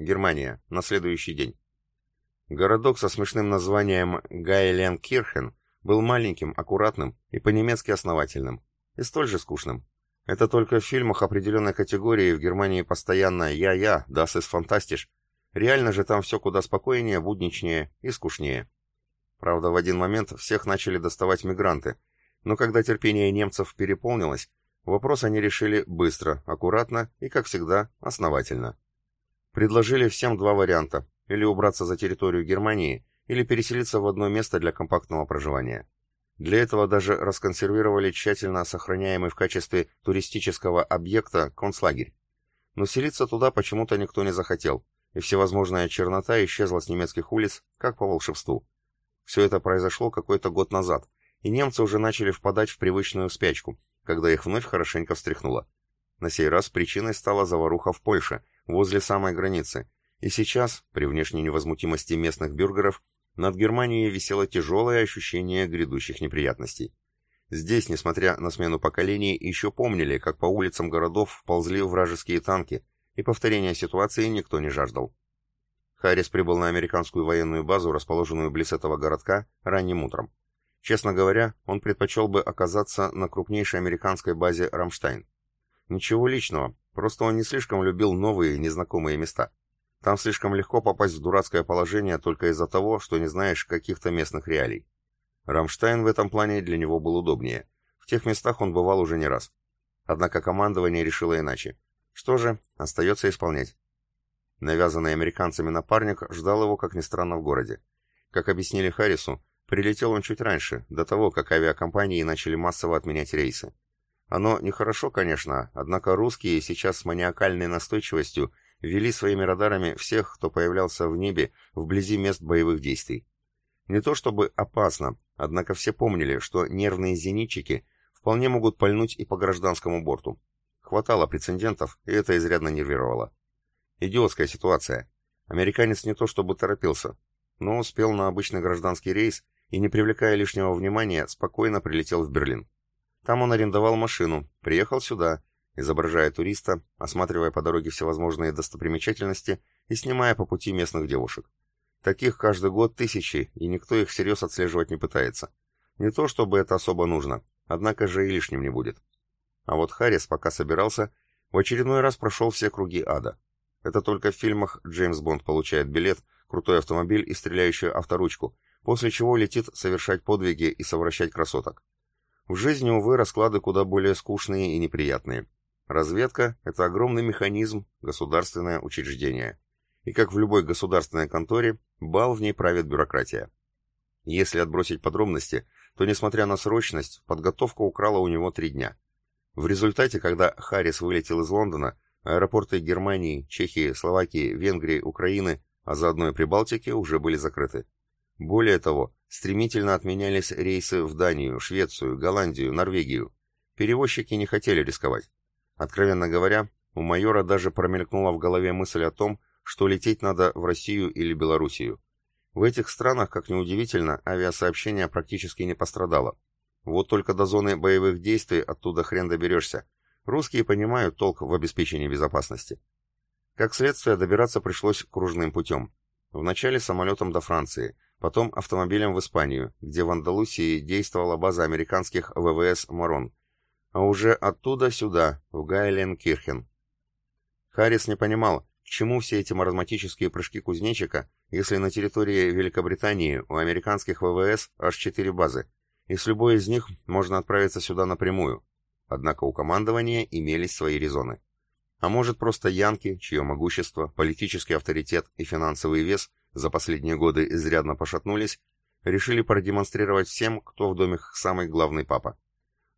Германия, на следующий день. Городок со смешным названием Гайленкирхен был маленьким, аккуратным и по-немецки основательным, и столь же скучным. Это только в фильмах определенной категории в Германии постоянно «я-я», «das ist fantastisch». Реально же там все куда спокойнее, будничнее и скучнее. Правда, в один момент всех начали доставать мигранты, но когда терпение немцев переполнилось, вопрос они решили быстро, аккуратно и, как всегда, основательно. Предложили всем два варианта или убраться за территорию Германии, или переселиться в одно место для компактного проживания. Для этого даже расконсервировали тщательно сохраняемый в качестве туристического объекта концлагерь. Но селиться туда почему-то никто не захотел, и всевозможная чернота исчезла с немецких улиц, как по волшебству. Все это произошло какой-то год назад, и немцы уже начали впадать в привычную спячку, когда их вновь хорошенько встряхнуло. На сей раз причиной стала заваруха в Польше, возле самой границы, и сейчас, при внешней невозмутимости местных бюргеров, над Германией висело тяжелое ощущение грядущих неприятностей. Здесь, несмотря на смену поколений, еще помнили, как по улицам городов ползли вражеские танки, и повторения ситуации никто не жаждал. Харрис прибыл на американскую военную базу, расположенную близ этого городка, ранним утром. Честно говоря, он предпочел бы оказаться на крупнейшей американской базе «Рамштайн». Ничего личного, просто он не слишком любил новые незнакомые места. Там слишком легко попасть в дурацкое положение только из-за того, что не знаешь каких-то местных реалий. Рамштайн в этом плане для него был удобнее. В тех местах он бывал уже не раз. Однако командование решило иначе. Что же, остается исполнять. Навязанный американцами напарник ждал его, как ни странно, в городе. Как объяснили Харрису, прилетел он чуть раньше, до того, как авиакомпании начали массово отменять рейсы. Оно нехорошо, конечно, однако русские сейчас с маниакальной настойчивостью вели своими радарами всех, кто появлялся в небе вблизи мест боевых действий. Не то чтобы опасно, однако все помнили, что нервные зенитчики вполне могут пальнуть и по гражданскому борту. Хватало прецедентов, и это изрядно нервировало. Идиотская ситуация. Американец не то чтобы торопился, но успел на обычный гражданский рейс и, не привлекая лишнего внимания, спокойно прилетел в Берлин. Там он арендовал машину, приехал сюда изображая туриста, осматривая по дороге всевозможные достопримечательности и снимая по пути местных девушек. Таких каждый год тысячи, и никто их всерьез отслеживать не пытается. Не то чтобы это особо нужно, однако же и лишним не будет. А вот Харрис, пока собирался, в очередной раз прошел все круги ада. Это только в фильмах Джеймс Бонд получает билет, крутой автомобиль и стреляющую авторучку, после чего летит совершать подвиги и совращать красоток. В жизни, увы, расклады куда более скучные и неприятные. Разведка – это огромный механизм, государственное учреждение. И как в любой государственной конторе, бал в ней правит бюрократия. Если отбросить подробности, то, несмотря на срочность, подготовка украла у него три дня. В результате, когда Харрис вылетел из Лондона, аэропорты Германии, Чехии, Словакии, Венгрии, Украины, а заодно и Прибалтики уже были закрыты. Более того, стремительно отменялись рейсы в Данию, Швецию, Голландию, Норвегию. Перевозчики не хотели рисковать. Откровенно говоря, у майора даже промелькнула в голове мысль о том, что лететь надо в Россию или Белоруссию. В этих странах, как ни удивительно, авиасообщение практически не пострадало. Вот только до зоны боевых действий оттуда хрен доберешься. Русские понимают толк в обеспечении безопасности. Как следствие, добираться пришлось кружным путем. Вначале самолетом до Франции, потом автомобилем в Испанию, где в Андалусии действовала база американских ВВС «Марон», а уже оттуда сюда, в Гайленкирхен. Харрис не понимал, к чему все эти маразматические прыжки кузнечика, если на территории Великобритании у американских ВВС аж четыре базы, и с любой из них можно отправиться сюда напрямую. Однако у командования имелись свои резоны. А может просто янки, чье могущество, политический авторитет и финансовый вес за последние годы изрядно пошатнулись, решили продемонстрировать всем, кто в доме самый главный папа.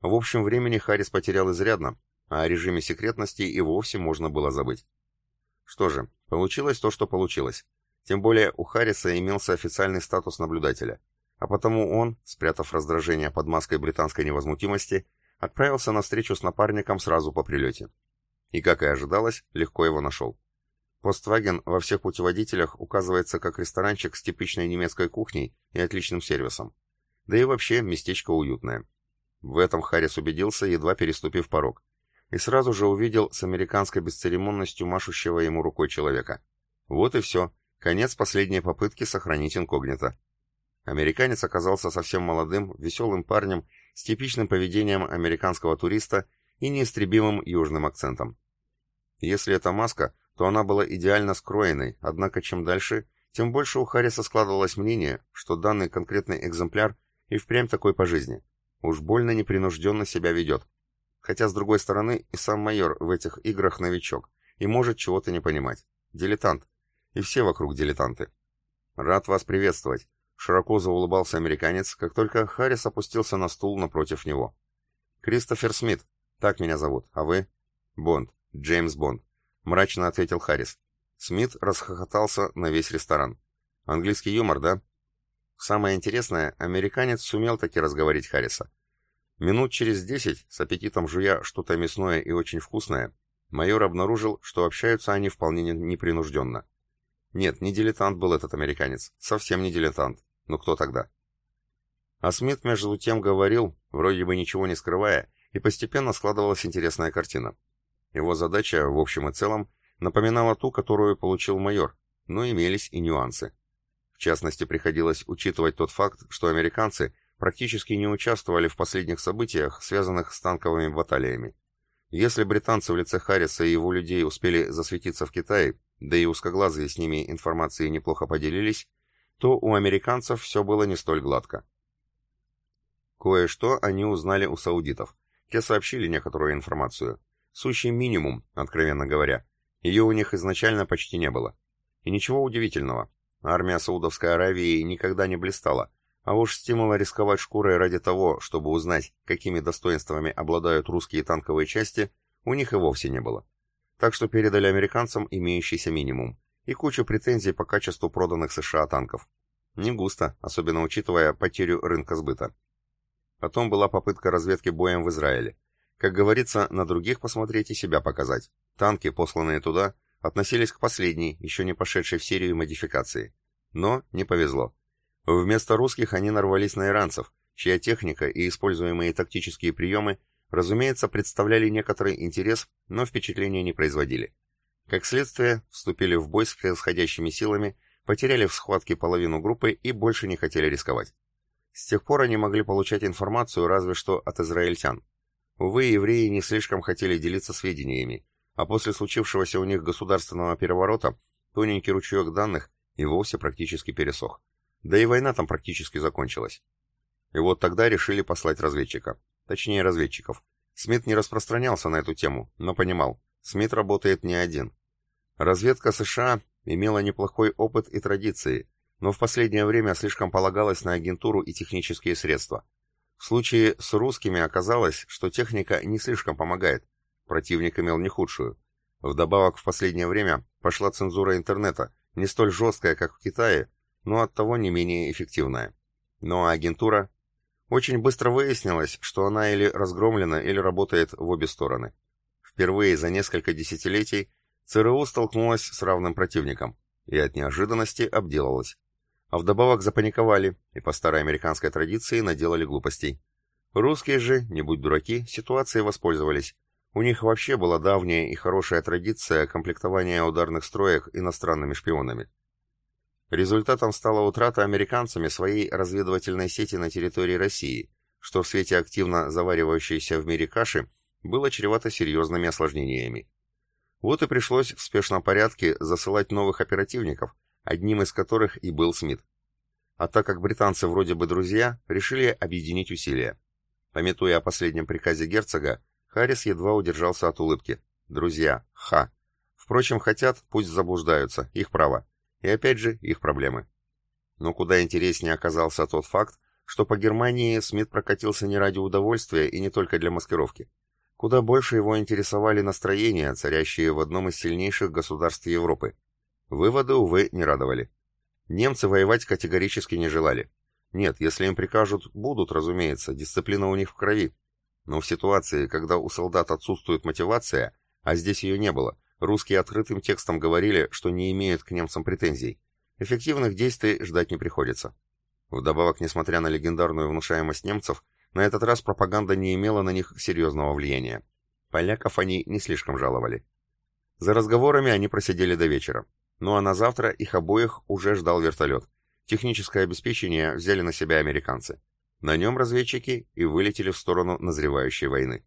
В общем, времени Харрис потерял изрядно, а о режиме секретности и вовсе можно было забыть. Что же, получилось то, что получилось. Тем более у Харриса имелся официальный статус наблюдателя. А потому он, спрятав раздражение под маской британской невозмутимости, отправился на встречу с напарником сразу по прилете. И, как и ожидалось, легко его нашел. Постваген во всех путеводителях указывается как ресторанчик с типичной немецкой кухней и отличным сервисом. Да и вообще местечко уютное. В этом Харрис убедился, едва переступив порог. И сразу же увидел с американской бесцеремонностью машущего ему рукой человека. Вот и все. Конец последней попытки сохранить инкогнито. Американец оказался совсем молодым, веселым парнем с типичным поведением американского туриста и неистребимым южным акцентом. Если это маска, то она была идеально скроенной, однако чем дальше, тем больше у Харриса складывалось мнение, что данный конкретный экземпляр и впрямь такой по жизни. Уж больно непринужденно себя ведет. Хотя, с другой стороны, и сам майор в этих играх новичок и может чего-то не понимать. Дилетант. И все вокруг дилетанты. «Рад вас приветствовать», — широко заулыбался американец, как только Харрис опустился на стул напротив него. «Кристофер Смит, так меня зовут, а вы?» «Бонд, Джеймс Бонд», — мрачно ответил Харрис. Смит расхохотался на весь ресторан. «Английский юмор, да?» Самое интересное, американец сумел таки разговорить Харриса. Минут через десять, с аппетитом жуя что-то мясное и очень вкусное, майор обнаружил, что общаются они вполне непринужденно. Нет, не дилетант был этот американец, совсем не дилетант. Но кто тогда? А Смит между тем говорил, вроде бы ничего не скрывая, и постепенно складывалась интересная картина. Его задача, в общем и целом, напоминала ту, которую получил майор, но имелись и нюансы. В частности, приходилось учитывать тот факт, что американцы практически не участвовали в последних событиях, связанных с танковыми баталиями. Если британцы в лице Харриса и его людей успели засветиться в Китае, да и узкоглазые с ними информацией неплохо поделились, то у американцев все было не столь гладко. Кое-что они узнали у саудитов. Те сообщили некоторую информацию. Сущий минимум, откровенно говоря. Ее у них изначально почти не было. И ничего удивительного. Армия Саудовской Аравии никогда не блистала, а уж стимула рисковать шкурой ради того, чтобы узнать, какими достоинствами обладают русские танковые части, у них и вовсе не было. Так что передали американцам имеющийся минимум и кучу претензий по качеству проданных США танков. Не густо, особенно учитывая потерю рынка сбыта. Потом была попытка разведки боем в Израиле. Как говорится, на других посмотреть и себя показать. Танки, посланные туда, относились к последней, еще не пошедшей в серию модификации. Но не повезло. Вместо русских они нарвались на иранцев, чья техника и используемые тактические приемы, разумеется, представляли некоторый интерес, но впечатления не производили. Как следствие, вступили в бой с превосходящими силами, потеряли в схватке половину группы и больше не хотели рисковать. С тех пор они могли получать информацию разве что от израильтян. Увы, евреи не слишком хотели делиться сведениями, а после случившегося у них государственного переворота тоненький ручеек данных и вовсе практически пересох. Да и война там практически закончилась. И вот тогда решили послать разведчика. Точнее, разведчиков. Смит не распространялся на эту тему, но понимал, Смит работает не один. Разведка США имела неплохой опыт и традиции, но в последнее время слишком полагалась на агентуру и технические средства. В случае с русскими оказалось, что техника не слишком помогает. Противник имел не худшую. Вдобавок в последнее время пошла цензура интернета, не столь жесткая, как в Китае, но оттого не менее эффективная. А агентура? Очень быстро выяснилось, что она или разгромлена, или работает в обе стороны. Впервые за несколько десятилетий ЦРУ столкнулась с равным противником и от неожиданности обделалась. А вдобавок запаниковали и по старой американской традиции наделали глупостей. Русские же, не будь дураки, ситуацией воспользовались. У них вообще была давняя и хорошая традиция комплектования ударных строек иностранными шпионами. Результатом стала утрата американцами своей разведывательной сети на территории России, что в свете активно заваривающейся в мире каши было чревато серьезными осложнениями. Вот и пришлось в спешном порядке засылать новых оперативников, одним из которых и был Смит. А так как британцы вроде бы друзья, решили объединить усилия. Пометуя о последнем приказе герцога, Харрис едва удержался от улыбки. Друзья, ха. Впрочем, хотят, пусть заблуждаются, их право. И опять же, их проблемы. Но куда интереснее оказался тот факт, что по Германии Смит прокатился не ради удовольствия и не только для маскировки. Куда больше его интересовали настроения, царящие в одном из сильнейших государств Европы. Выводы, увы, не радовали. Немцы воевать категорически не желали. Нет, если им прикажут, будут, разумеется, дисциплина у них в крови. Но в ситуации, когда у солдат отсутствует мотивация, а здесь ее не было, Русские открытым текстом говорили, что не имеют к немцам претензий. Эффективных действий ждать не приходится. Вдобавок, несмотря на легендарную внушаемость немцев, на этот раз пропаганда не имела на них серьезного влияния. Поляков они не слишком жаловали. За разговорами они просидели до вечера. Ну а на завтра их обоих уже ждал вертолет. Техническое обеспечение взяли на себя американцы. На нем разведчики и вылетели в сторону назревающей войны.